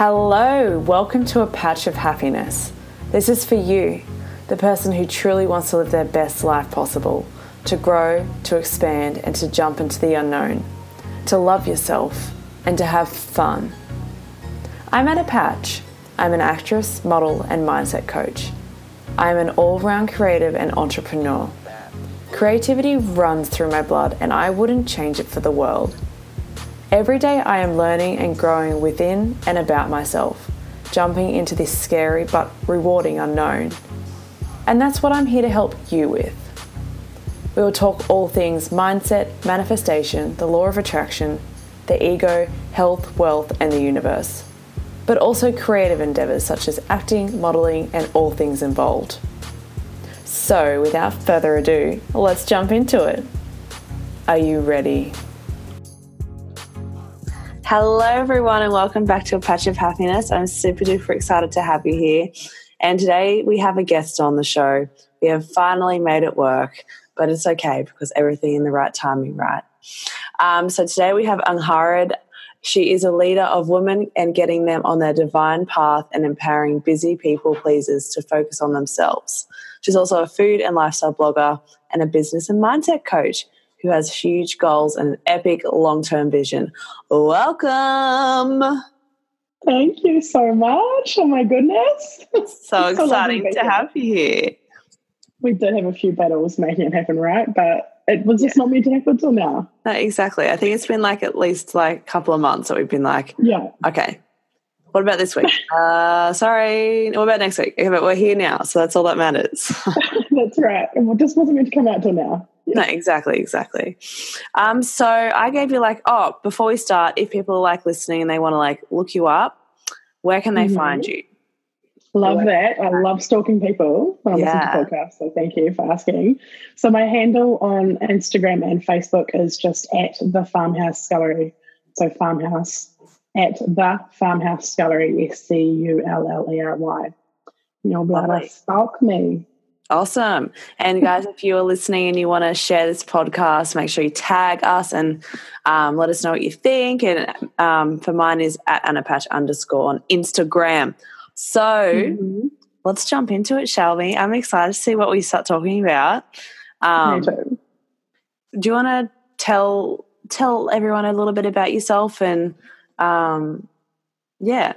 Hello, welcome to a patch of happiness. This is for you, the person who truly wants to live their best life possible, to grow, to expand, and to jump into the unknown, to love yourself, and to have fun. I'm Anna Patch. I'm an actress, model, and mindset coach. I am an all round creative and entrepreneur. Creativity runs through my blood, and I wouldn't change it for the world. Every day I am learning and growing within and about myself, jumping into this scary but rewarding unknown. And that's what I'm here to help you with. We will talk all things mindset, manifestation, the law of attraction, the ego, health, wealth, and the universe, but also creative endeavours such as acting, modelling, and all things involved. So, without further ado, let's jump into it. Are you ready? Hello, everyone, and welcome back to a patch of happiness. I'm super duper excited to have you here. And today we have a guest on the show. We have finally made it work, but it's okay because everything in the right timing, right? Um, so today we have Angharad. She is a leader of women and getting them on their divine path and empowering busy people pleasers to focus on themselves. She's also a food and lifestyle blogger and a business and mindset coach who has huge goals and an epic long term vision. Welcome. Thank you so much. Oh my goodness. So exciting to have you here. We did have a few battles making it happen, right? But it was just yeah. not meant to happen until now. No, exactly. I think it's been like at least like a couple of months that we've been like, yeah, okay. What about this week? uh, sorry. What about next week? Okay, but we're here now, so that's all that matters. that's right. And it just wasn't meant to come out till now. No, exactly, exactly. Um, so I gave you like, oh, before we start, if people are like listening and they want to like look you up, where can they mm-hmm. find you? Love that. I love stalking people when I yeah. listen to podcasts. So thank you for asking. So my handle on Instagram and Facebook is just at the Farmhouse Scullery. So farmhouse at the Farmhouse Scullery, S C U L L E R Y. You'll be able to stalk me. Awesome. And guys, if you are listening and you want to share this podcast, make sure you tag us and um, let us know what you think. And um, for mine is at Anapatch underscore on Instagram. So mm-hmm. let's jump into it, shall we? I'm excited to see what we start talking about. Um, do you want to tell tell everyone a little bit about yourself and um, yeah,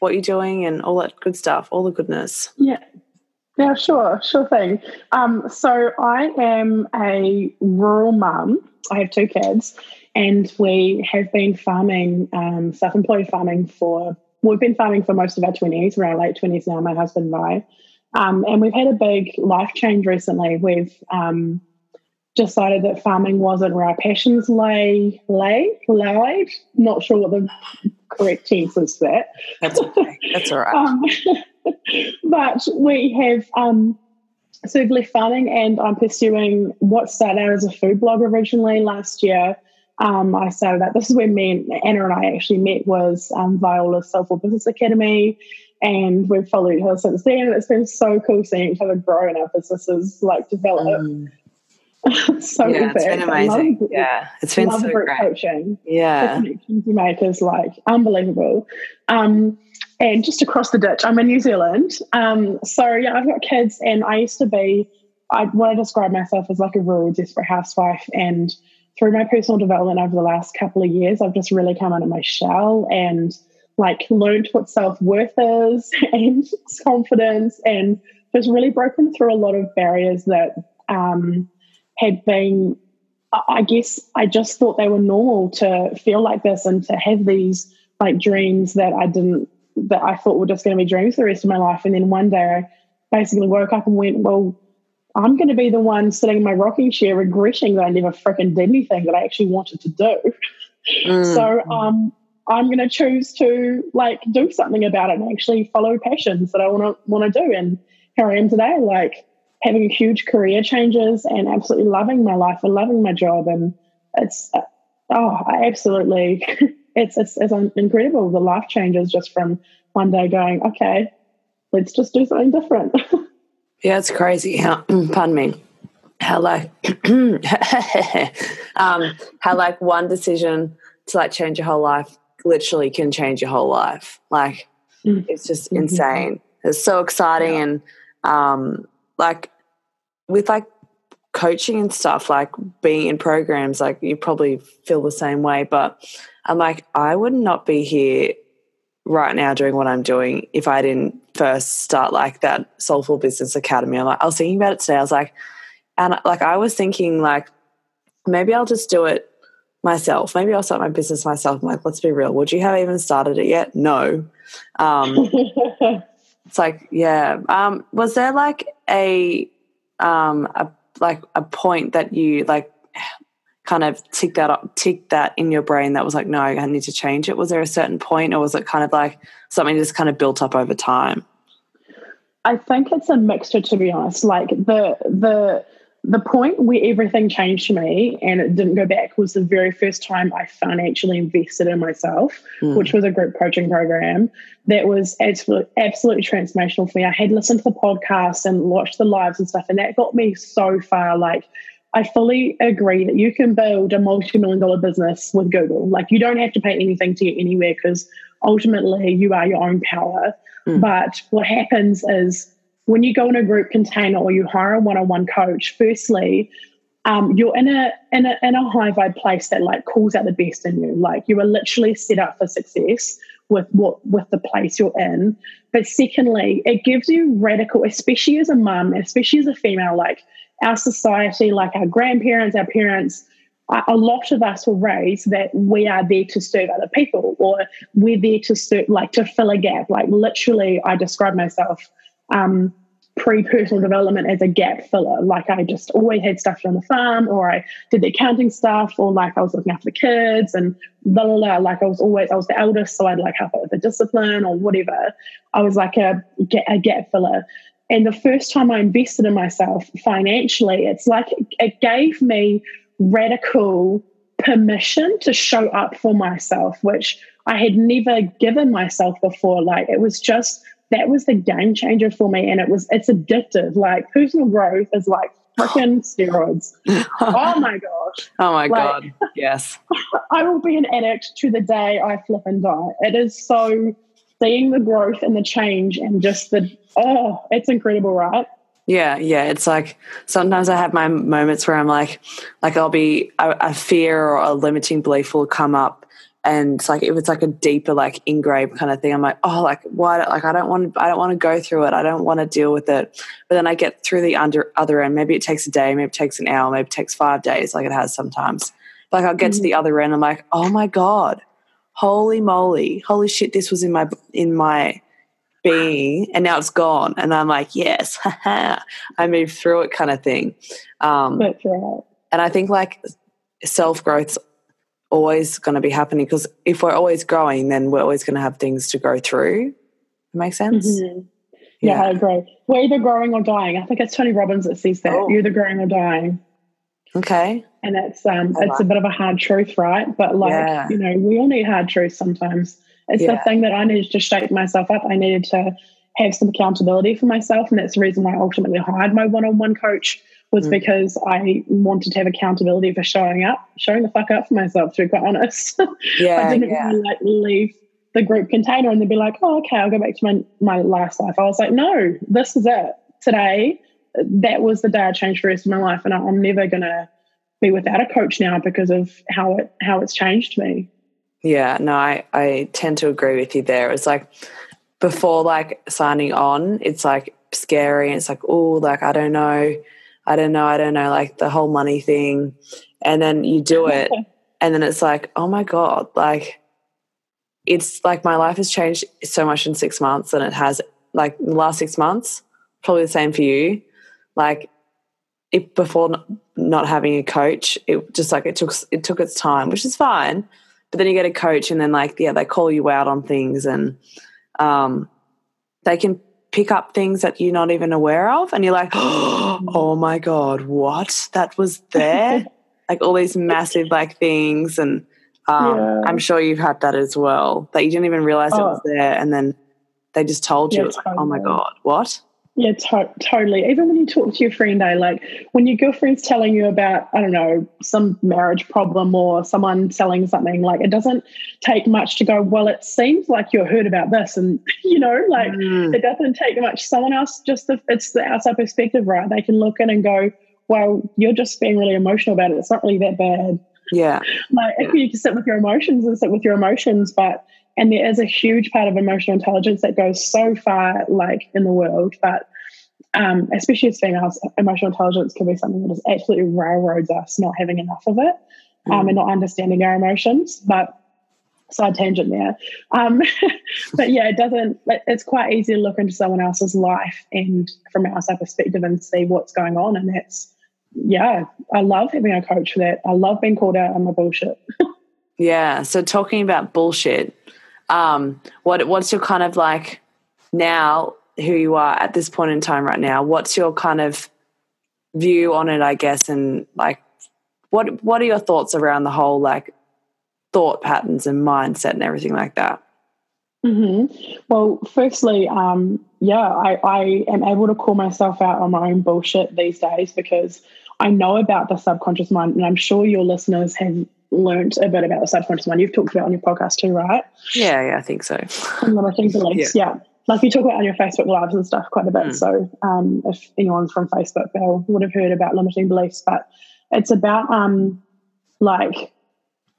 what you're doing and all that good stuff, all the goodness? Yeah. Yeah, sure, sure thing. Um, so I am a rural mum. I have two kids, and we have been farming, um, self-employed farming for. We've been farming for most of our twenties. We're our late twenties now. My husband and I, um, and we've had a big life change recently. We've um, decided that farming wasn't where our passions lay. Lay, laid. Not sure what the correct tense is for that. That's okay. That's all right. Um, but we have um, so we've left farming and I'm pursuing what started out as a food blog originally last year. Um, I started that. This is where me and Anna and I actually met was um, Viola's Soulful Business Academy. And we've followed her since then. And it's been so cool seeing each other grow and our businesses like develop. Mm. so yeah, it's been amazing. Love, yeah, it's been so great. Coaching. Yeah, the connections you make is like unbelievable. Um, and just across the ditch, I'm in New Zealand. Um, so yeah, I've got kids, and I used to be. I want to describe myself as like a rural desperate housewife, and through my personal development over the last couple of years, I've just really come out of my shell and like learned what self worth is and confidence, and just really broken through a lot of barriers that um, had been. I guess I just thought they were normal to feel like this and to have these like dreams that I didn't that I thought were just going to be dreams for the rest of my life. And then one day I basically woke up and went, well, I'm going to be the one sitting in my rocking chair regretting that I never freaking did anything that I actually wanted to do. Mm. So um, I'm going to choose to like do something about it and actually follow passions that I want to want to do. And here I am today, like having huge career changes and absolutely loving my life and loving my job. And it's uh, oh, I absolutely it's, it's, it's incredible the life changes just from one day going, okay, let's just do something different. yeah, it's crazy. How, pardon me. How like, um, how like one decision to like change your whole life literally can change your whole life. Like mm. it's just mm-hmm. insane. It's so exciting yeah. and um like with like coaching and stuff, like being in programs, like you probably feel the same way. But I'm like, I would not be here right now doing what I'm doing if I didn't first start like that Soulful Business Academy. I'm like, I was thinking about it today. I was like, and like I was thinking like maybe I'll just do it myself. Maybe I'll start my business myself. I'm like, let's be real. Would you have even started it yet? No. Um, it's like, yeah. Um, was there like a um a like a point that you like kind of tick that up, tick that in your brain that was like, no, I need to change it? Was there a certain point, or was it kind of like something just kind of built up over time? I think it's a mixture, to be honest. Like the the the point where everything changed for me and it didn't go back was the very first time I financially invested in myself, mm. which was a group coaching program that was absolutely, absolutely transformational for me. I had listened to the podcast and watched the lives and stuff, and that got me so far. Like, I fully agree that you can build a multi million dollar business with Google. Like, you don't have to pay anything to get anywhere because ultimately you are your own power. Mm. But what happens is when you go in a group container or you hire a one-on-one coach, firstly, um, you're in a in a in a high vibe place that like calls out the best in you. Like you are literally set up for success with what with the place you're in. But secondly, it gives you radical, especially as a mum, especially as a female, like our society, like our grandparents, our parents, a lot of us were raised that we are there to serve other people or we're there to serve, like to fill a gap. Like literally, I describe myself um, pre personal development as a gap filler. Like I just always had stuff on the farm, or I did the accounting stuff, or like I was looking after the kids and blah, blah, blah. Like I was always, I was the eldest, so I'd like help out with the discipline or whatever. I was like a, a gap filler. And the first time I invested in myself financially, it's like it gave me radical permission to show up for myself, which I had never given myself before. Like it was just that was the game changer for me. And it was, it's addictive. Like personal growth is like freaking steroids. oh my gosh. Oh my like, God. Yes. I will be an addict to the day I flip and die. It is so seeing the growth and the change and just the, oh, it's incredible, right? Yeah, yeah. It's like sometimes I have my moments where I'm like, like I'll be a, a fear or a limiting belief will come up, and it's like if it's like a deeper like engraved kind of thing. I'm like oh like why like i don't want i don't want to go through it. I don't want to deal with it. But then i get through the under other end. Maybe it takes a day maybe it takes an hour maybe it takes five days like it has sometimes. Like i'll get mm-hmm. to the other end i'm like oh my god. Holy moly. Holy shit this was in my in my being and now it's gone. And i'm like yes. I moved through it kind of thing. Um That's right. and i think like self growth's always going to be happening because if we're always growing, then we're always going to have things to go through. It makes sense. Mm-hmm. Yeah. yeah. I agree. We're either growing or dying. I think it's Tony Robbins that says that oh. you're either growing or dying. Okay. And it's um I it's a bit of a hard truth, right? But like yeah. you know, we all need hard truths sometimes. It's yeah. the thing that I needed to shape myself up. I needed to have some accountability for myself, and that's the reason why I ultimately hired my one-on-one coach was mm. because I wanted to have accountability for showing up, showing the fuck up for myself, to be quite honest. Yeah, I didn't yeah. really like leave the group container and then be like, oh, okay, I'll go back to my, my last life. I was like, no, this is it. Today, that was the day I changed the rest of my life. And I'm never going to be without a coach now because of how it how it's changed me. Yeah, no, I, I tend to agree with you there. It's like before like signing on, it's like scary and it's like, oh, like I don't know I don't know, I don't know, like the whole money thing. And then you do it, and then it's like, oh my God, like it's like my life has changed so much in six months and it has like the last six months, probably the same for you. Like it, before not, not having a coach, it just like it took it took its time, which is fine. But then you get a coach, and then like yeah, they call you out on things, and um, they can pick up things that you're not even aware of and you're like oh my god what that was there like all these massive like things and um, yeah. i'm sure you've had that as well that you didn't even realize oh. it was there and then they just told you yeah, like oh my god what Yeah, to- totally. Even when you talk to your friend, I like when your girlfriend's telling you about, I don't know, some marriage problem or someone selling something, like it doesn't take much to go, well, it seems like you're heard about this. And, you know, like mm. it doesn't take much. Someone else, just the, it's the outside perspective, right? They can look in and go, well, you're just being really emotional about it. It's not really that bad. Yeah. Like if you can sit with your emotions and sit with your emotions, but and there is a huge part of emotional intelligence that goes so far like in the world but um, especially as females emotional intelligence can be something that just absolutely railroads us not having enough of it um, mm. and not understanding our emotions but side tangent there. Um, but yeah it doesn't it's quite easy to look into someone else's life and from an outside perspective and see what's going on and that's yeah i love having a coach for that. I love being called out on my bullshit. Yeah so talking about bullshit um, what what's your kind of like now who you are at this point in time right now? What's your kind of view on it, I guess, and like what what are your thoughts around the whole like thought patterns and mindset and everything like that? Mm-hmm. Well, firstly, um, yeah, I, I am able to call myself out on my own bullshit these days because I know about the subconscious mind, and I'm sure your listeners have learned a bit about the subconscious mind. You've talked about on your podcast too, right? Yeah, yeah, I think so. And limiting beliefs, yeah. yeah. Like you talk about on your Facebook lives and stuff quite a bit. Mm. So um, if anyone's from Facebook, they would have heard about limiting beliefs. But it's about um, like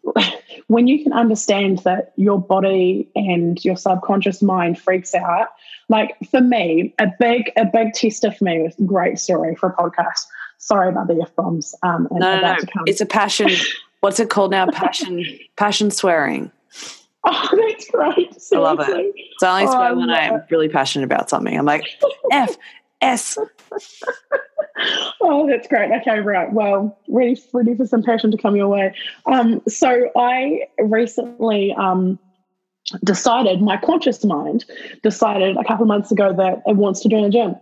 when you can understand that your body and your subconscious mind freaks out. Like for me, a big a big tester for me was great story for a podcast. Sorry about the f bombs. Um, no, no, no. It's a passion what's it called now? Passion passion swearing. Oh, that's great. Seriously. I love it. So I only oh, swear when I'm really passionate about something. I'm like F S. oh, that's great. Okay, right. Well, ready, ready for some passion to come your way. Um, so I recently um, decided, my conscious mind decided a couple of months ago that it wants to join a gym.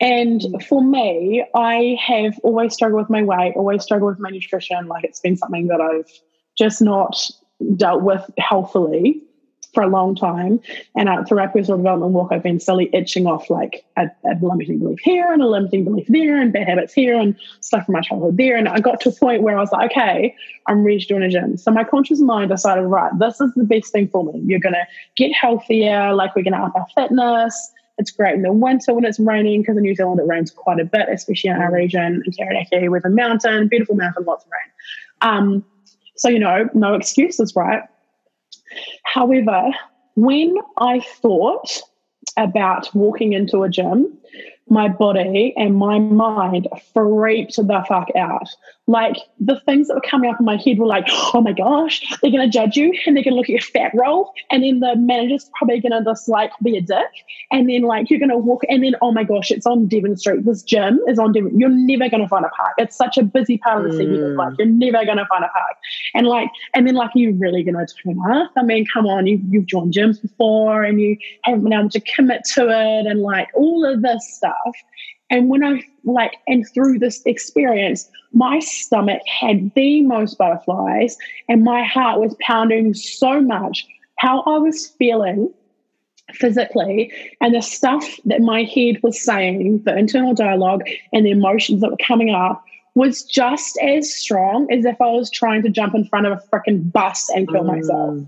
And for me, I have always struggled with my weight, always struggled with my nutrition. Like it's been something that I've just not dealt with healthily for a long time. And uh, throughout personal development work, I've been slowly itching off like a, a, limiting belief here and a limiting belief there and bad habits here and stuff from my childhood there. And I got to a point where I was like, okay, I'm ready to join a gym. So my conscious mind decided, right, this is the best thing for me. You're going to get healthier, like we're going to up our fitness it's great in the winter when it's raining because in New Zealand it rains quite a bit, especially in our mm. region in Taranaki with a mountain, beautiful mountain, lots of rain. Um, so, you know, no excuses, right? However, when I thought about walking into a gym, my body and my mind freaked the fuck out. Like the things that were coming up in my head were like, oh my gosh, they're gonna judge you and they're gonna look at your fat roll, and then the manager's probably gonna just like be a dick, and then like you're gonna walk, and then oh my gosh, it's on Devon Street. This gym is on Devon. You're never gonna find a park. It's such a busy part of the city. Mm. Like you're never gonna find a park, and like, and then like you're really gonna turn off. I mean, come on, you you've joined gyms before, and you haven't been able to commit to it, and like all of this stuff. And when I like, and through this experience, my stomach had the most butterflies and my heart was pounding so much. How I was feeling physically and the stuff that my head was saying, the internal dialogue and the emotions that were coming up was just as strong as if I was trying to jump in front of a freaking bus and kill mm. myself.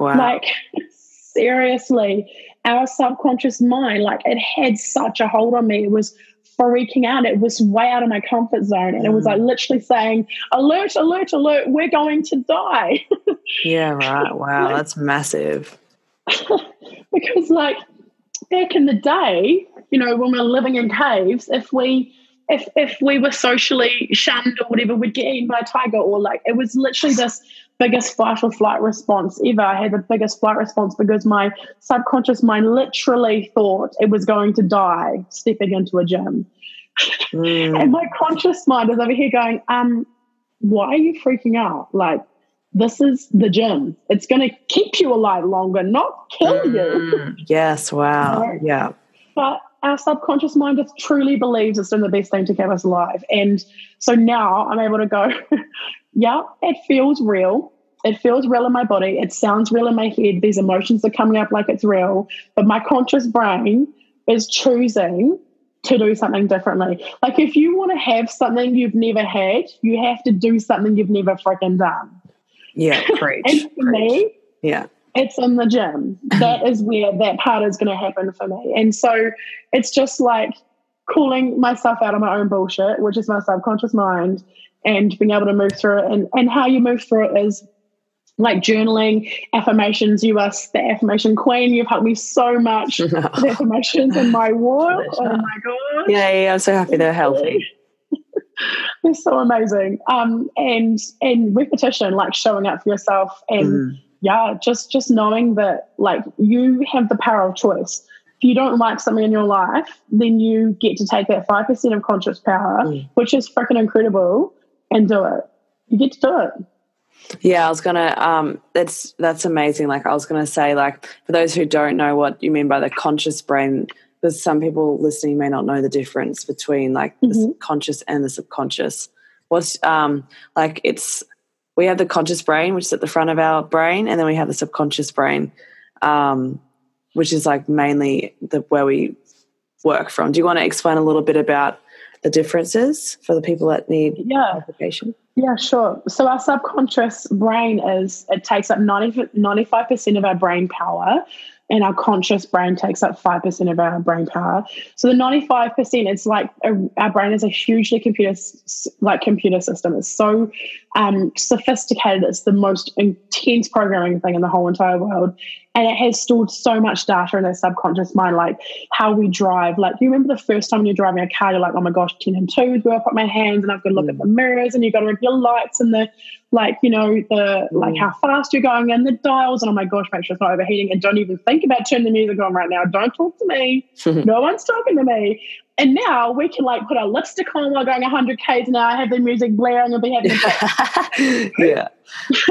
Wow. Like, seriously our subconscious mind, like it had such a hold on me. It was freaking out. It was way out of my comfort zone. And it was like mm. literally saying, alert, alert, alert, we're going to die. yeah, right. Wow, like, that's massive. because, like, back in the day, you know, when we were living in caves, if we if if we were socially shunned or whatever, we'd get eaten by a tiger or like it was literally this biggest fight or flight response ever. I had the biggest flight response because my subconscious mind literally thought it was going to die stepping into a gym. Mm. and my conscious mind is over here going, um, why are you freaking out? Like, this is the gym. It's going to keep you alive longer, not kill mm. you. yes, wow. Yeah. But our subconscious mind just truly believes it's doing the best thing to keep us alive. And so now I'm able to go, yeah, it feels real. It feels real in my body. It sounds real in my head. These emotions are coming up like it's real. But my conscious brain is choosing to do something differently. Like if you want to have something you've never had, you have to do something you've never freaking done. Yeah, preach. and for preach. me, yeah. it's in the gym. That is where that part is going to happen for me. And so it's just like calling myself out on my own bullshit, which is my subconscious mind, and being able to move through it. And, and how you move through it is like journaling, affirmations. You are the affirmation queen. You've helped me so much with affirmations in my walk. Oh my god! Yeah, yeah, I'm so happy they're healthy. They're so amazing. Um, and and repetition, like showing up for yourself, and Mm. yeah, just just knowing that like you have the power of choice. If you don't like something in your life, then you get to take that five percent of conscious power, Mm. which is freaking incredible, and do it. You get to do it. Yeah, I was gonna. Um, that's that's amazing. Like I was gonna say, like for those who don't know what you mean by the conscious brain, because some people listening may not know the difference between like the Mhm. conscious and the subconscious. What's um like? It's we have the conscious brain, which is at the front of our brain, and then we have the subconscious brain, um, which is like mainly the where we work from. Do you want to explain a little bit about the differences for the people that need Yeah. clarification? Yeah, sure. So our subconscious brain is it takes up 95 percent of our brain power, and our conscious brain takes up five percent of our brain power. So the ninety five percent, it's like a, our brain is a hugely computer like computer system. It's so um, sophisticated. It's the most intense programming thing in the whole entire world, and it has stored so much data in our subconscious mind, like how we drive. Like do you remember the first time you're driving a car, you're like, oh my gosh, ten and twos. Where I put my hands, and I've got to look at mm. the mirrors, and you've got to remember your lights and the like, you know, the like mm. how fast you're going and the dials, and oh my gosh, make sure it's not overheating, and don't even think about turning the music on right now. Don't talk to me. no one's talking to me. And now we can like put our lipstick on while going 100 k's an hour, have the music blaring, and be having a yeah.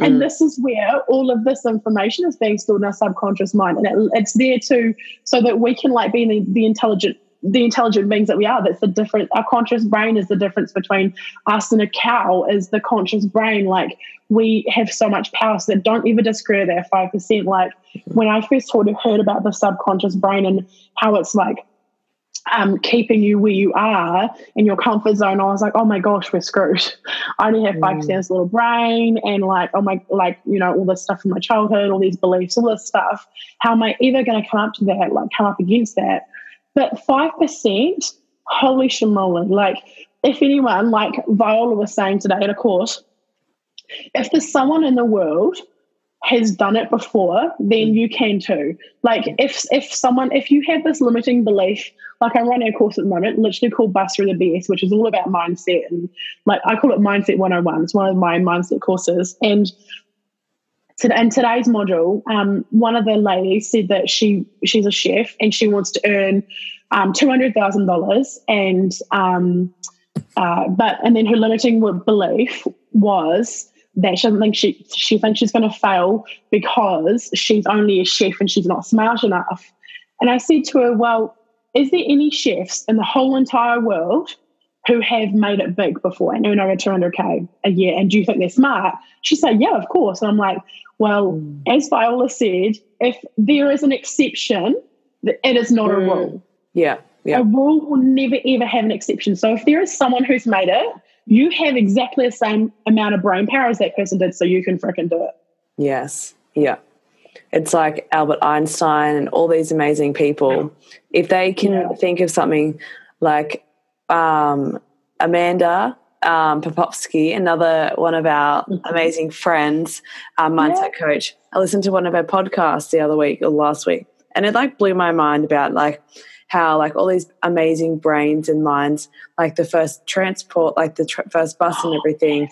and Mm. this is where all of this information is being stored in our subconscious mind, and it, it's there to so that we can like be the, the intelligent the intelligent beings that we are. That's the difference. Our conscious brain is the difference between us and a cow. Is the conscious brain like we have so much power so that don't ever discredit that five percent. Like when I first heard, heard about the subconscious brain and how it's like um, keeping you where you are in your comfort zone, I was like, oh my gosh, we're screwed. I only have five percent of this little brain, and like, oh my, like you know, all this stuff from my childhood, all these beliefs, all this stuff. How am I ever going to come up to that? Like, come up against that? But five percent, holy shamoly! Like, if anyone, like Viola was saying today in a course, if there's someone in the world has done it before, then you can too. Like if if someone if you have this limiting belief, like I'm running a course at the moment, literally called Bust Through the BS, which is all about mindset and like I call it Mindset 101. It's one of my mindset courses. And to, in today's module, um, one of the ladies said that she she's a chef and she wants to earn um, two hundred thousand dollars, and um, uh, but and then her limiting belief was that she doesn't think she she thinks she's going to fail because she's only a chef and she's not smart enough. And I said to her, "Well, is there any chefs in the whole entire world who have made it big before and earn over 200k a year? And do you think they're smart?" She said, "Yeah, of course." And I'm like, "Well, Mm. as Viola said, if there is an exception, it is not a Mm. rule. Yeah. Yeah. A rule will never ever have an exception. So if there is someone who's made it, you have exactly the same amount of brain power as that person did, so you can freaking do it. Yes. Yeah. It's like Albert Einstein and all these amazing people. If they can Yeah. think of something like um, Amanda um, Popovsky, another one of our Mhm. amazing friends, our mindset coach. I listened to one of her podcasts the other week or last week, and it like blew my mind about like how like all these amazing brains and minds, like the first transport, like the tr- first bus and everything,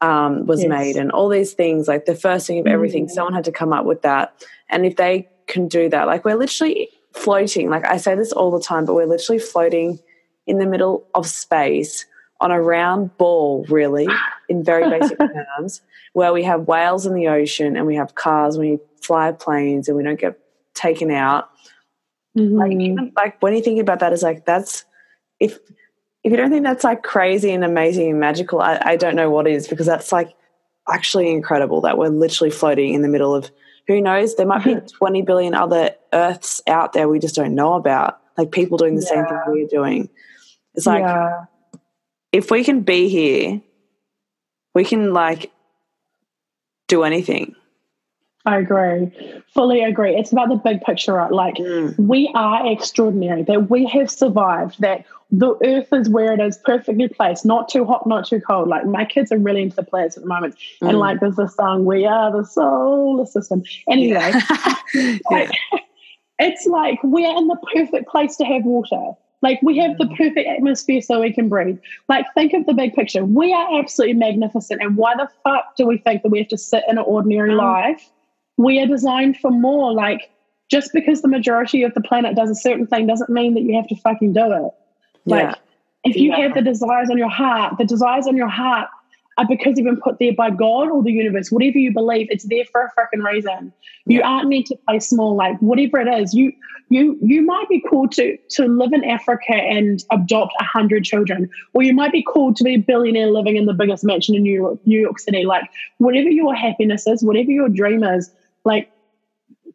um, was Yes. made and all these things like the first thing of everything Mm. someone had to come up with that and if they can do that like we're literally floating like i say this all the time but we're literally floating in the middle of space on a round ball really in very basic terms where we have whales in the ocean and we have cars and we fly planes and we don't get taken out like Mhm. even like when you think about that is like that's if if you don't think that's like crazy and amazing and magical I, I don't know what is because that's like actually incredible that we're literally floating in the middle of who knows? There might be 20 billion other Earths out there we just don't know about. Like people doing the same thing we're doing. It's like, yeah. if we can be here, we can like do anything. I agree. Fully agree. It's about the big picture, right? Like Mm. we are extraordinary, that we have survived, that the earth is where it is perfectly placed, not too hot, not too cold. Like my kids are really into the planets at the moment. And Mm. like there's this song, We Are the Solar System. Anyway, yeah. like, it's like we're in the perfect place to have water. Like we have the perfect atmosphere so we can breathe. Like think of the big picture. We are absolutely magnificent. And why the fuck do we think that we have to sit in an ordinary Mm. life? We are designed for more. Like just because the majority of the planet does a certain thing doesn't mean that you have to fucking do it. Like yeah. if you Yeah. have the desires on your heart, the desires on your heart are because they've been put there by God or the universe, whatever you believe, it's there for a freaking reason. You aren't meant to play small, like whatever it is. You you you might be called to to live in Africa and adopt a hundred children, or you might be called to be a billionaire living in the biggest mansion in New York, New York City. Like whatever your happiness is, whatever your dream is, like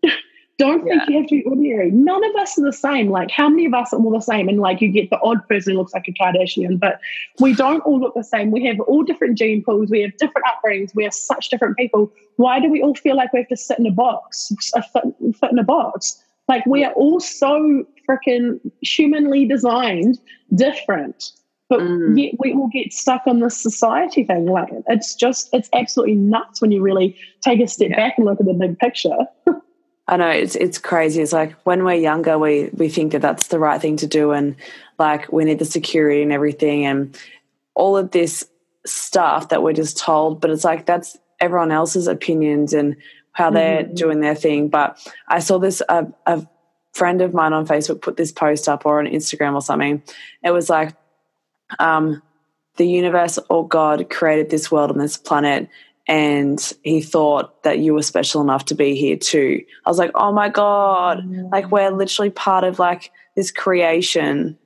don't think you have to be ordinary. None of us are the same. Like, how many of us are all the same? And like, you get the odd person who looks like a Kardashian, but we don't all look the same. We have all different gene pools. We have different upbringings. We are such different people. Why do we all feel like we have to sit in a box, fit in a box? Like, we are all so freaking humanly designed different. But Mm. yet we all get stuck on this society thing. Like it's just it's absolutely nuts when you really take a step Yeah. back and look at the big picture. I know it's it's crazy. It's like when we're younger, we we think that that's the right thing to do, and like we need the security and everything, and all of this stuff that we're just told. But it's like that's everyone else's opinions and how they're Mhm. doing their thing. But I saw this a, a friend of mine on Facebook put this post up or on Instagram or something. It was like, um, the universe or God created this world and this planet, and he thought that you were special enough to be here too. I was like, oh my God, like we're literally part of like this creation.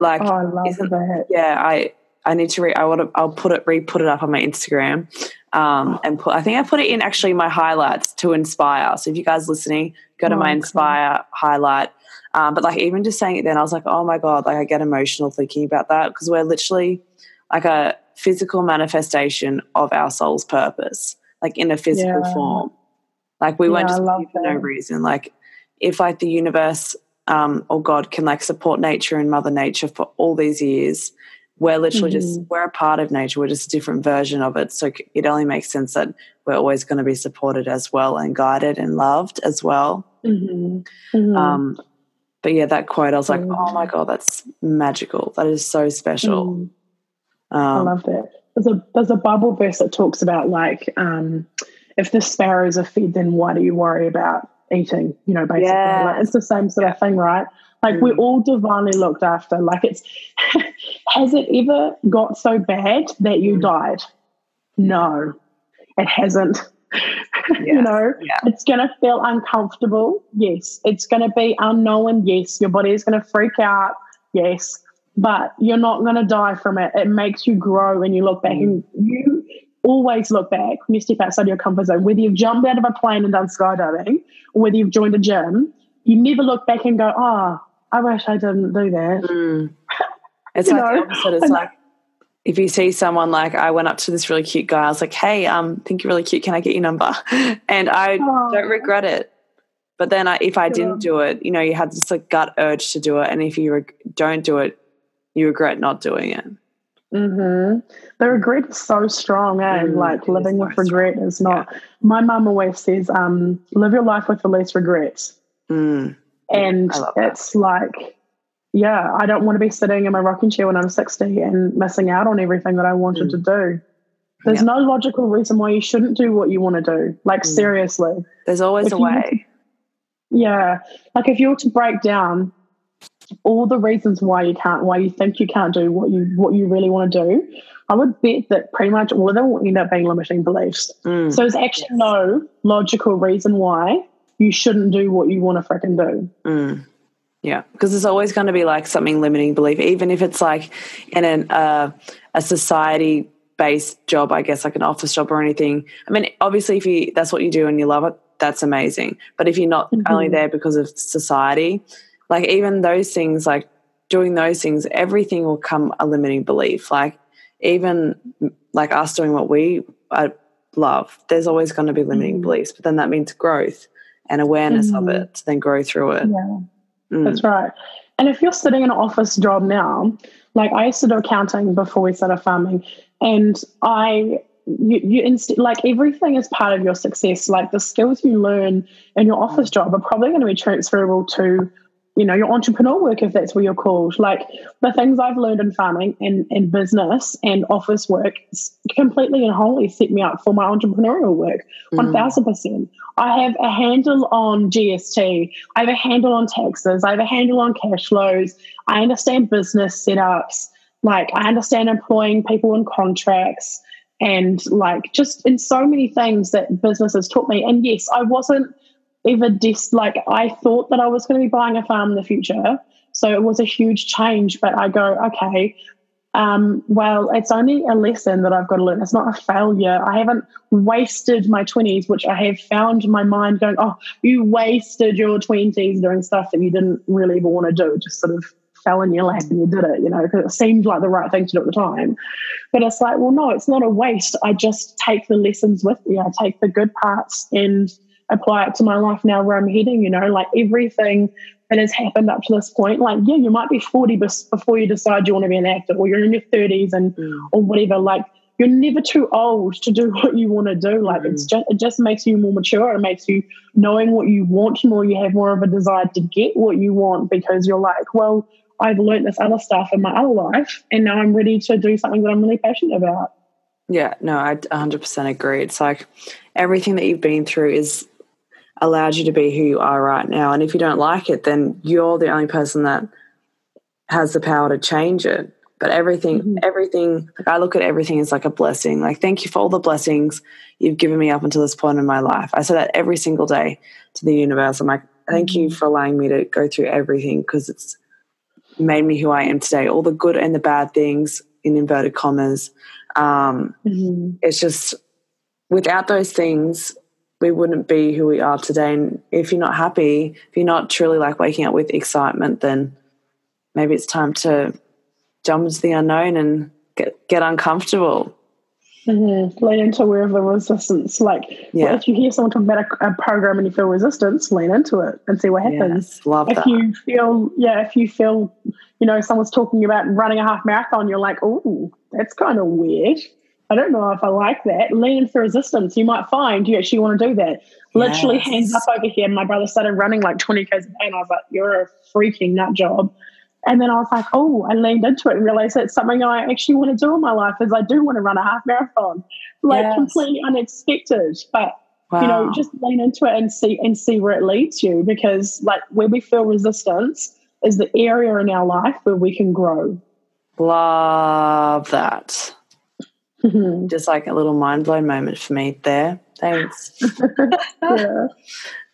Like, Oh, I love isn't- that. yeah, I I need to re I want to I'll put it re put it up on my Instagram. Um, and put I think I put it in actually my highlights to inspire. So if you guys listening, go to Oh, my inspire highlight. Um, but like even just saying it then, I was like, oh my god, like I get emotional thinking about that because we're literally like a physical manifestation of our soul's purpose, like in a physical Yeah. form. Like we weren't just for no reason. Like if like the universe um, or God can like support nature and Mother Nature for all these years, we're literally just Mhm. we're a part of nature. We're just a different version of it. So it only makes sense that we're always going to be supported as well and guided and loved as well. Mhm. Mhm. Um, but yeah, that quote, I was like, Mm. oh my god, that's magical. That is so special. Mm. I Um, love that. There's a there's a Bible verse that talks about like um, if the sparrows are fed, then why do you worry about eating? You know, basically, Yeah. like, it's the same sort of thing, right? Like we're Mm. all divinely looked after. Like it's has it ever got so bad that you Mm. died? No, it hasn't. you know, yeah. it's going to feel uncomfortable. Yes. It's going to be unknown. Yes. Your body is going to freak out. Yes. But you're not going to die from it. It makes you grow and you look back and you always look back when you step outside your comfort zone, whether you've jumped out of a plane and done skydiving or whether you've joined a gym, you never look back and go, oh, I wish I didn't do that. Mm. It's You like the know? opposite. It's like if you see someone like I went up to this really cute guy, I was like, "Hey, um, think you're really cute. Can I get your number?" And I Aw. don't regret it. But then, I, if I Yeah. didn't do it, you know, you had this like gut urge to do it, and if you reg- don't do it, you regret not doing it. hmm The regret is so strong, eh? Mm, like living so with regret is not. My mum always says, um, "Live your life with the least regrets," Mm. and that. it's like, yeah, I don't want to be sitting in my rocking chair when I'm sixty and missing out on everything that I wanted Mm. to do. There's Yeah. no logical reason why you shouldn't do what you want to do. Like Mm. seriously, There's always If a you to- way. yeah. Like if you were to break down all the reasons why you can't, why you think you can't do what you what you really want to do, I would bet that pretty much all of them will end up being limiting beliefs. Mm. So there's actually no logical reason why you shouldn't do what you want to freaking do. Yeah, because there's always going to be like something limiting belief, even if it's like in an uh, a society based job, I guess, like an office job or anything. I mean, obviously, if you that's what you do and you love it, that's amazing. But if you're not mm-hmm. only there because of society, like even those things, like doing those things, everything will come a limiting belief. Like even like us doing what we uh, love, there's always going to be limiting mm-hmm. beliefs. But then that means growth and awareness mm-hmm. of it to then grow through it. Yeah, mm. that's right. And if you're sitting in an office job now, like I used to do accounting before we started farming, and I you, you inst- like everything is part of your success. Like the skills you learn in your office job are probably going to be transferable to you know, your entrepreneur work if that's what you're called. Like the things I've learned in farming and, and business and office work completely and wholly set me up for my entrepreneurial work. Mm. One thousand percent. I have a handle on GST. I have a handle on taxes. I have a handle on cash flows. I understand business setups. Like I understand employing people in contracts and like just in so many things that business has taught me. And yes, I wasn't ever dis like I thought that I was going to be buying a farm in the future. So it was a huge change, but I go, okay, um, well, it's only a lesson that I've got to learn. It's not a failure. I haven't wasted my 20s, which I have found my mind going, oh, you wasted your 20s doing stuff that you didn't really even want to do. It just sort of fell in your lap and you did it, you know, because it seemed like the right thing to do at the time. But it's like, well, no, it's not a waste. I just take the lessons with me. I take the good parts and apply it to my life now where I'm heading, you know, like everything that has happened up to this point. Like, yeah, you might be 40 before you decide you want to be an actor, or you're in your 30s and mm. or whatever. Like, you're never too old to do what you want to do. Like, mm. it's just it just makes you more mature. It makes you knowing what you want more. You have more of a desire to get what you want because you're like, well, I've learned this other stuff in my other life, and now I'm ready to do something that I'm really passionate about. Yeah, no, I 100% agree. It's like everything that you've been through is allowed you to be who you are right now. And if you don't like it, then you're the only person that has the power to change it. But everything, mm-hmm. everything, like I look at everything as like a blessing. Like, thank you for all the blessings you've given me up until this point in my life. I say that every single day to the universe. I'm like, thank mm-hmm. you for allowing me to go through everything because it's made me who I am today. All the good and the bad things, in inverted commas. Um, mm-hmm. It's just without those things, we wouldn't be who we are today. And if you're not happy, if you're not truly like waking up with excitement, then maybe it's time to jump into the unknown and get get uncomfortable. Mm-hmm. Lean into where the resistance. Like, yeah. well, if you hear someone talk about a, a, program and you feel resistance, lean into it and see what happens. Yes, love if that. you feel, yeah, if you feel, you know, someone's talking about running a half marathon, you're like, oh, that's kind of weird. I don't know if I like that. Lean into resistance. You might find you actually want to do that. Literally, yes. hands up over here. My brother started running like 20 Ks a day, and I was like, you're a freaking nut job. And then I was like, oh, I leaned into it and realized that's something I actually want to do in my life is I do want to run a half marathon. Like yes. completely unexpected. But wow. you know, just lean into it and see and see where it leads you because like where we feel resistance is the area in our life where we can grow. Love that. Just like a little mind blown moment for me there. Thanks. yeah.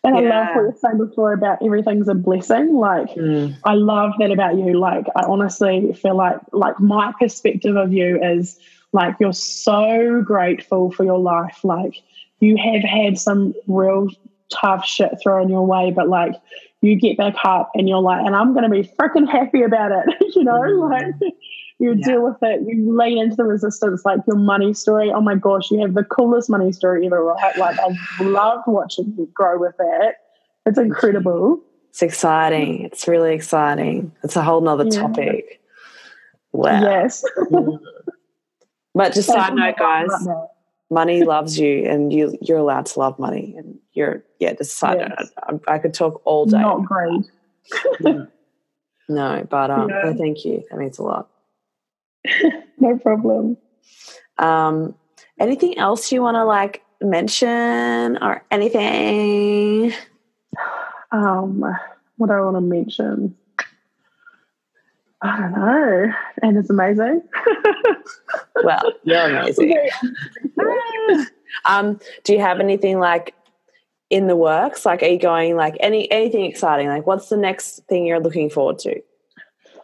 And I love what you were saying before about everything's a blessing. Like mm. I love that about you. Like I honestly feel like like my perspective of you is like you're so grateful for your life. Like you have had some real tough shit thrown your way, but like you get back up and you're like, and I'm gonna be freaking happy about it. you know, mm. like you yeah. deal with it, you lean into the resistance, like your money story. Oh my gosh, you have the coolest money story ever. Right? Like I've loved watching you grow with it. It's incredible. It's exciting. It's really exciting. It's a whole nother yeah. topic. Wow. Yes. But just side note, guys, money loves you, and you you're allowed to love money, and you're yeah. Just side yes. note, I, I, could talk all day. Not great. no, but um, yeah. thank you. That means a lot. no problem. Um, anything else you want to like mention or anything? Um, what do I want to mention? I don't know. And it's amazing. well, you're amazing. um, do you have anything like in the works? Like, are you going like any anything exciting? Like, what's the next thing you're looking forward to?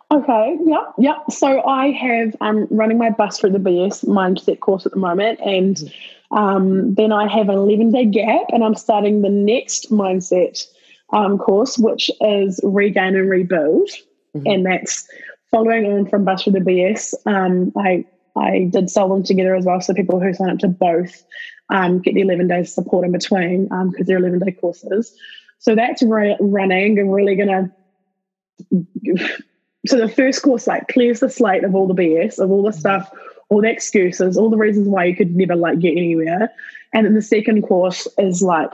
Okay, yep, yep. So I have um running my Bust Through the BS mindset course at the moment, and um, then I have an 11 day gap, and I'm starting the next mindset um, course, which is regain and rebuild, mm-hmm. and that's following on from Bust Through the BS. Um, I I did sell them together as well, so people who sign up to both um, get the 11 days support in between because um, they're 11 day courses. So that's re- running and really going to. So the first course like clears the slate of all the BS, of all the stuff, all the excuses, all the reasons why you could never like get anywhere. And then the second course is like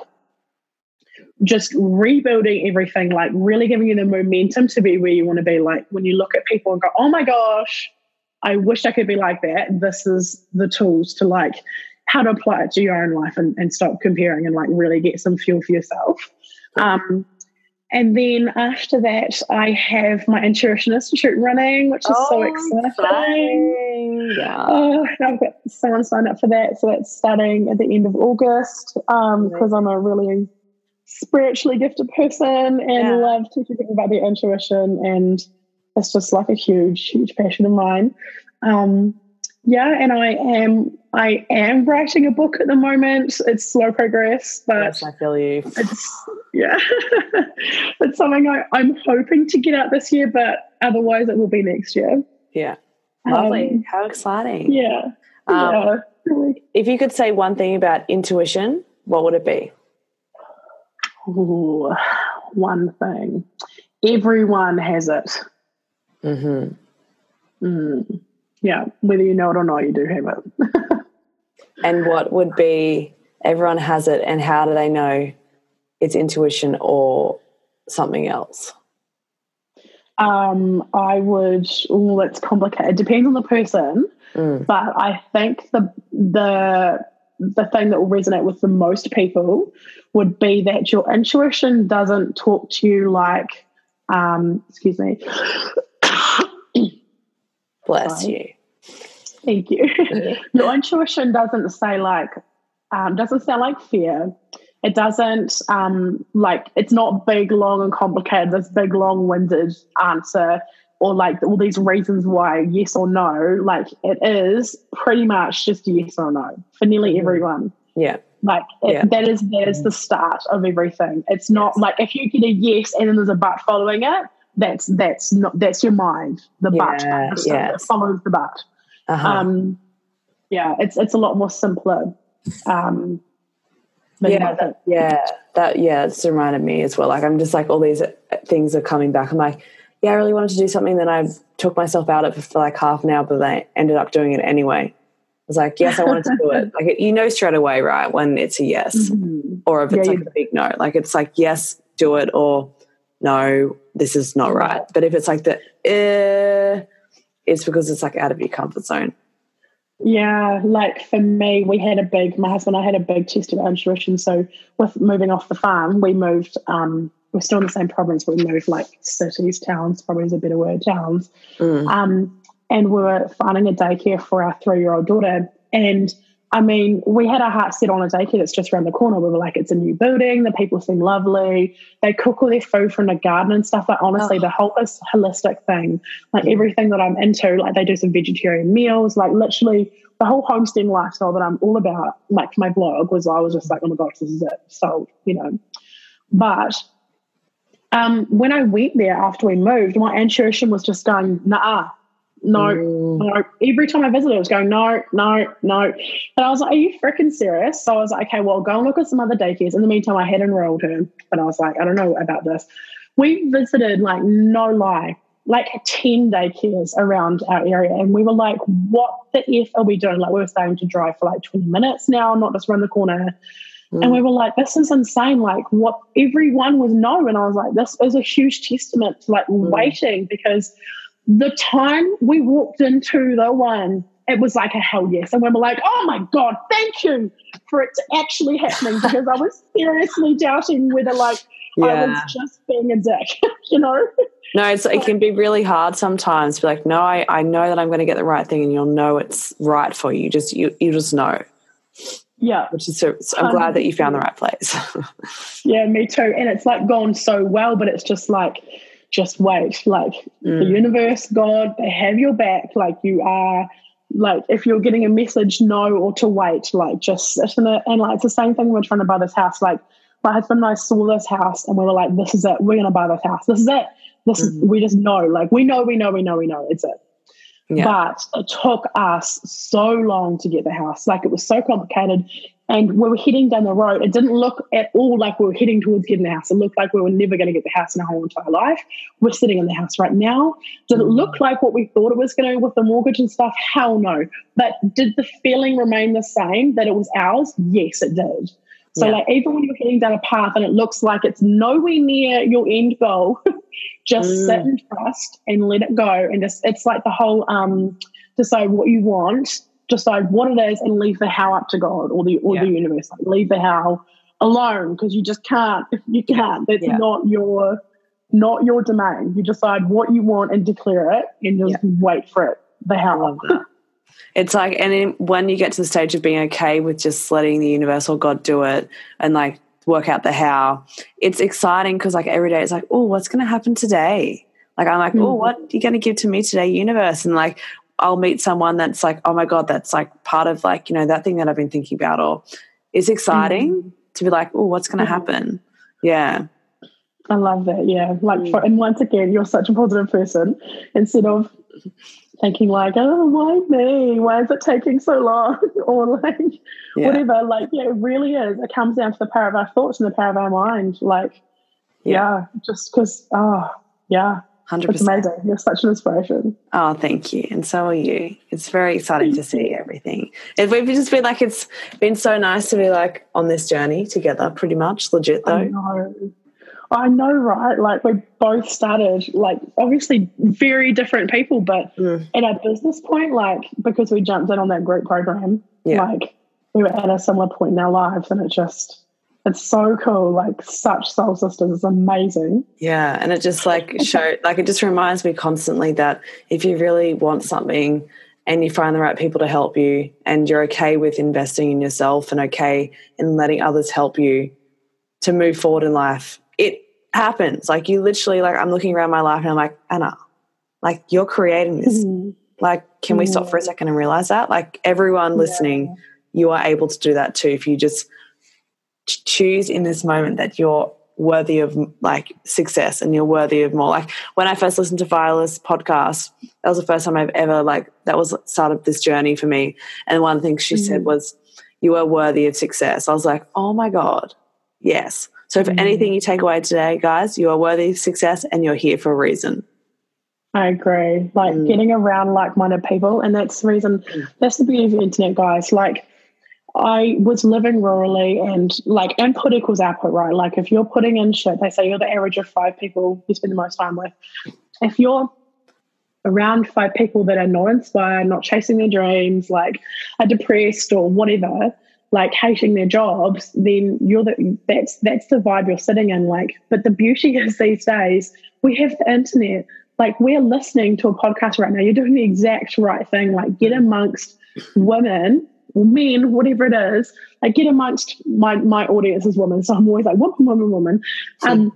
just rebuilding everything, like really giving you the momentum to be where you want to be. Like when you look at people and go, oh my gosh, I wish I could be like that. This is the tools to like how to apply it to your own life and, and stop comparing and like really get some fuel for yourself. Um, and then after that, I have my Intuition Institute running, which is oh, so exciting. exciting. Yeah. Oh, I've got someone signed up for that. So that's starting at the end of August because um, I'm a really spiritually gifted person and yeah. love teaching people about their intuition. And it's just like a huge, huge passion of mine. Um, yeah, and I am I am writing a book at the moment. It's slow progress, but yes, I feel you. It's yeah, it's something I, I'm hoping to get out this year, but otherwise it will be next year. Yeah, lovely. Um, How exciting! Yeah. Um, yeah. If you could say one thing about intuition, what would it be? Ooh, one thing. Everyone has it. Mm-hmm. Mm yeah, whether you know it or not, you do have it. and what would be everyone has it, and how do they know it's intuition or something else? Um, I would. Oh, it's complicated. It depends on the person, mm. but I think the the the thing that will resonate with the most people would be that your intuition doesn't talk to you like, um, excuse me, Bless Sorry. you. Thank you. Your intuition doesn't say like, um, doesn't sound like fear. It doesn't um, like it's not big, long, and complicated. This big, long-winded answer or like all these reasons why yes or no. Like it is pretty much just a yes or no for nearly mm-hmm. everyone. Yeah. Like it, yeah. that is that is the start of everything. It's not yes. like if you get a yes and then there's a but following it, that's that's not that's your mind the yeah, but yeah. follows the but uh-huh. um yeah it's it's a lot more simpler um yeah that, yeah that yeah it's reminded me as well like i'm just like all these uh, things are coming back i'm like yeah i really wanted to do something then i took myself out of it for like half an hour but i ended up doing it anyway I was like, yes, I wanted to do it. Like, you know, straight away, right? When it's a yes, mm-hmm. or if it's yeah, like a big no, like it's like, yes, do it, or no, this is not right. But if it's like the, eh, it's because it's like out of your comfort zone. Yeah, like for me, we had a big, my husband and I had a big test of intuition. So with moving off the farm, we moved, um, we're still in the same province, but we moved like cities, towns, probably is a better word, towns. Mm. Um, and we were finding a daycare for our three year old daughter. And I mean, we had our heart set on a daycare that's just around the corner. We were like, it's a new building. The people seem lovely. They cook all their food from the garden and stuff. Like, honestly, oh. the whole this holistic thing, like everything that I'm into, like they do some vegetarian meals, like literally the whole homesteading lifestyle that I'm all about, like my blog was, I was just like, oh my gosh, this is it. So, you know, but um, when I went there after we moved, my intuition was just going, nah, no, mm. no. Every time I visited, I was going, no, no, no. And I was like, are you freaking serious? So I was like, okay, well, go and look at some other daycares. In the meantime, I had enrolled her, but I was like, I don't know about this. We visited, like, no lie, like 10 daycares around our area. And we were like, what the F are we doing? Like, we were starting to drive for like 20 minutes now, not just around the corner. Mm. And we were like, this is insane. Like, what everyone was no. And I was like, this is a huge testament to like mm. waiting because the time we walked into the one, it was like a hell yes. And we were like, oh my God, thank you for it actually happening because I was seriously doubting whether like yeah. I was just being a dick, you know? No, it's, it can be really hard sometimes. Be like, no, I, I know that I'm going to get the right thing, and you'll know it's right for you. Just you, you just know. Yeah, which is so. I'm glad that you found the right place. yeah, me too. And it's like gone so well, but it's just like just wait. Like mm. the universe, God, they have your back. Like you are like if you're getting a message no or to wait, like just sit in it. And like it's the same thing we're trying to buy this house. Like my husband and I saw this house and we were like, this is it. We're gonna buy this house. This is it. This mm. is we just know. Like we know, we know, we know, we know. It's it. Yeah. But it took us so long to get the house. Like it was so complicated. And we were heading down the road. It didn't look at all like we were heading towards getting the house. It looked like we were never going to get the house in our whole entire life. We're sitting in the house right now. Did it look like what we thought it was going to with the mortgage and stuff? Hell no. But did the feeling remain the same that it was ours? Yes, it did. So, yeah. like, even when you're heading down a path and it looks like it's nowhere near your end goal, just mm. sit and trust and let it go. And just, it's like the whole um, decide what you want decide what it is and leave the how up to God or the or yeah. the universe. Like leave the how alone because you just can't. You can't. That's yeah. not your not your domain. You decide what you want and declare it, and just yeah. wait for it. The how. It's like, and then when you get to the stage of being okay with just letting the universe or God do it, and like work out the how, it's exciting because like every day it's like, oh, what's going to happen today? Like I'm like, oh, what are you going to give to me today, universe? And like I'll meet someone that's like, oh my God, that's like part of like, you know, that thing that I've been thinking about or it's exciting mm. to be like, oh, what's going to mm-hmm. happen? Yeah. I love that. Yeah. Like, mm. for, and once again, you're such a positive person instead of thinking like, oh, why me? Why is it taking so long? or like, yeah. whatever. Like, yeah, it really is. It comes down to the power of our thoughts and the power of our mind. Like, yeah, yeah just because, oh, yeah. 100%. It's amazing. You're such an inspiration. Oh, thank you. And so are you. It's very exciting to see everything. It, we've just been like, it's been so nice to be like on this journey together, pretty much. Legit, though. I know. I know, right? Like, we both started, like, obviously very different people, but mm. at our business point, like, because we jumped in on that group program, yeah. like, we were at a similar point in our lives, and it just, it's so cool. Like such soul sisters. It's amazing. Yeah and it just like show like it just reminds me constantly that if you really want something and you find the right people to help you and you're okay with investing in yourself and okay in letting others help you to move forward in life it happens. Like you literally like i'm looking around my life and i'm like anna like you're creating this. Mm-hmm. like can we stop for a second and realize that? Like everyone listening yeah. you are able to do that too if you just choose in this moment that you're worthy of like success and you're worthy of more. Like when I first listened to Viola's podcast, that was the first time I've ever like that was started this journey for me. And one thing she mm-hmm. said was, "You are worthy of success." I was like, "Oh my god, yes." So if mm-hmm. anything you take away today, guys, you are worthy of success and you're here for a reason. I agree. Like mm. getting around like-minded people, and that's the reason. Mm. That's the beauty of the internet, guys. Like I was living rurally and like input equals output, right? Like if you're putting in shit, they say you're the average of five people you spend the most time with. If you're around five people that are not inspired, not chasing their dreams, like are depressed or whatever, like hating their jobs, then you're the that's that's the vibe you're sitting in. Like, but the beauty is these days we have the internet. Like we're listening to a podcast right now. You're doing the exact right thing. Like get amongst women or men, whatever it is, I get amongst my my audience as women. So I'm always like woman, woman, woman. Um,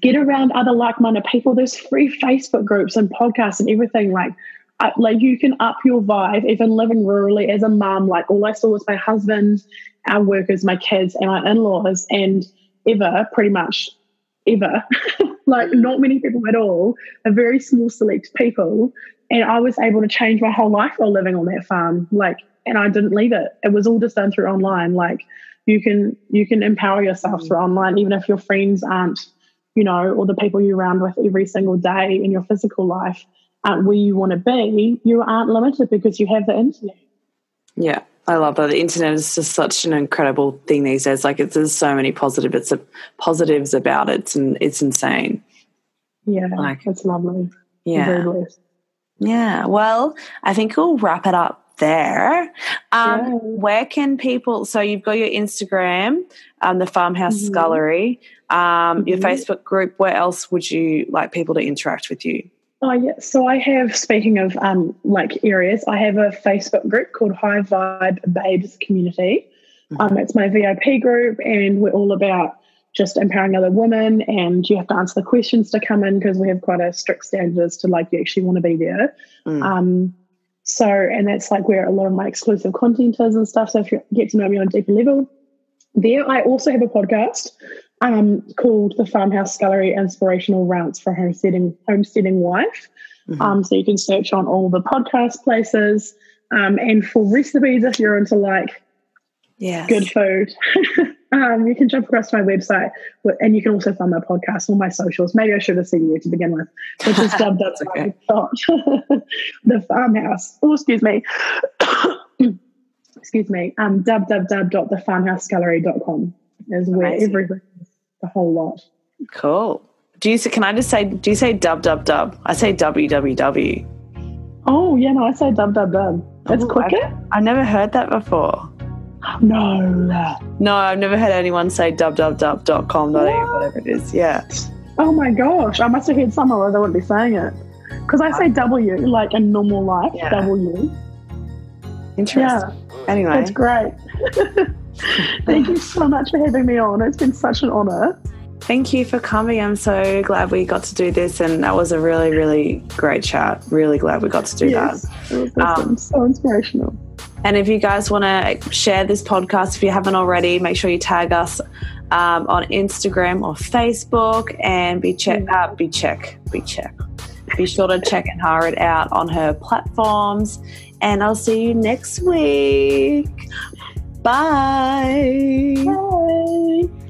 get around other like-minded people. There's free Facebook groups and podcasts and everything. Like, uh, like you can up your vibe. Even living rurally as a mom, like all I saw was my husband, our workers, my kids, and my in-laws, and ever pretty much ever. like not many people at all, a very small select people. And I was able to change my whole life while living on that farm. Like and I didn't leave it. It was all just done through online. Like you can you can empower yourself mm. through online, even if your friends aren't, you know, or the people you're around with every single day in your physical life aren't where you want to be. You aren't limited because you have the internet. Yeah. I love that. The internet is just such an incredible thing these days. Like it's, there's so many positive, it's a, positives about it, and it's insane. Yeah, like it's lovely. Yeah, yeah. Well, I think we'll wrap it up there. Um, yeah. Where can people? So you've got your Instagram, um, the Farmhouse mm-hmm. Scullery, um, mm-hmm. your Facebook group. Where else would you like people to interact with you? Oh yeah, so I have. Speaking of um, like areas, I have a Facebook group called High Vibe Babes Community. Mm-hmm. Um, it's my VIP group, and we're all about just empowering other women and you have to answer the questions to come in because we have quite a strict standard as to like you actually want to be there. Mm. Um, so, and that's like where a lot of my exclusive content is and stuff. So if you get to know me on a deeper level, there I also have a podcast um, called the Farmhouse Scullery Inspirational Rants for Homesteading Homesteading Wife. Mhm. Um, so you can search on all the podcast places. Um, and for recipes, if you're into like yes. good food, um, you can jump across to my website, and you can also find my podcast on my socials. Maybe I should have seen you to begin with, which is That's okay. www.the farmhouse. Oh, excuse me. excuse me. Um, www.thefarmhousescullery.com is where Amazing. everything, is, the whole lot. Cool. Do you say, can I just say, do you say dub, dub, dub? I say www. Oh yeah, no, I say www. That's Oh, quicker. I've never heard that before. No. No, I've never heard anyone say www.com, whatever it is. Yeah. Oh my gosh, I must have heard some or I wouldn't be saying it. Because I say W, like in normal life, Yeah. W. Interesting. Yeah, Anyway, that's great. Thank you so much for having me on. It's been such an honor. thank you for coming. I'm so glad we got to do this, and that was a really, really great chat. Really glad we got to do yes, that. it was awesome. Um, so inspirational. And if you guys want to share this podcast, if you haven't already, make sure you tag us um, on Instagram or Facebook, and be check, uh, be check, be check. Be sure to check and hire it out on her platforms, and I'll see you next week. Bye. Bye.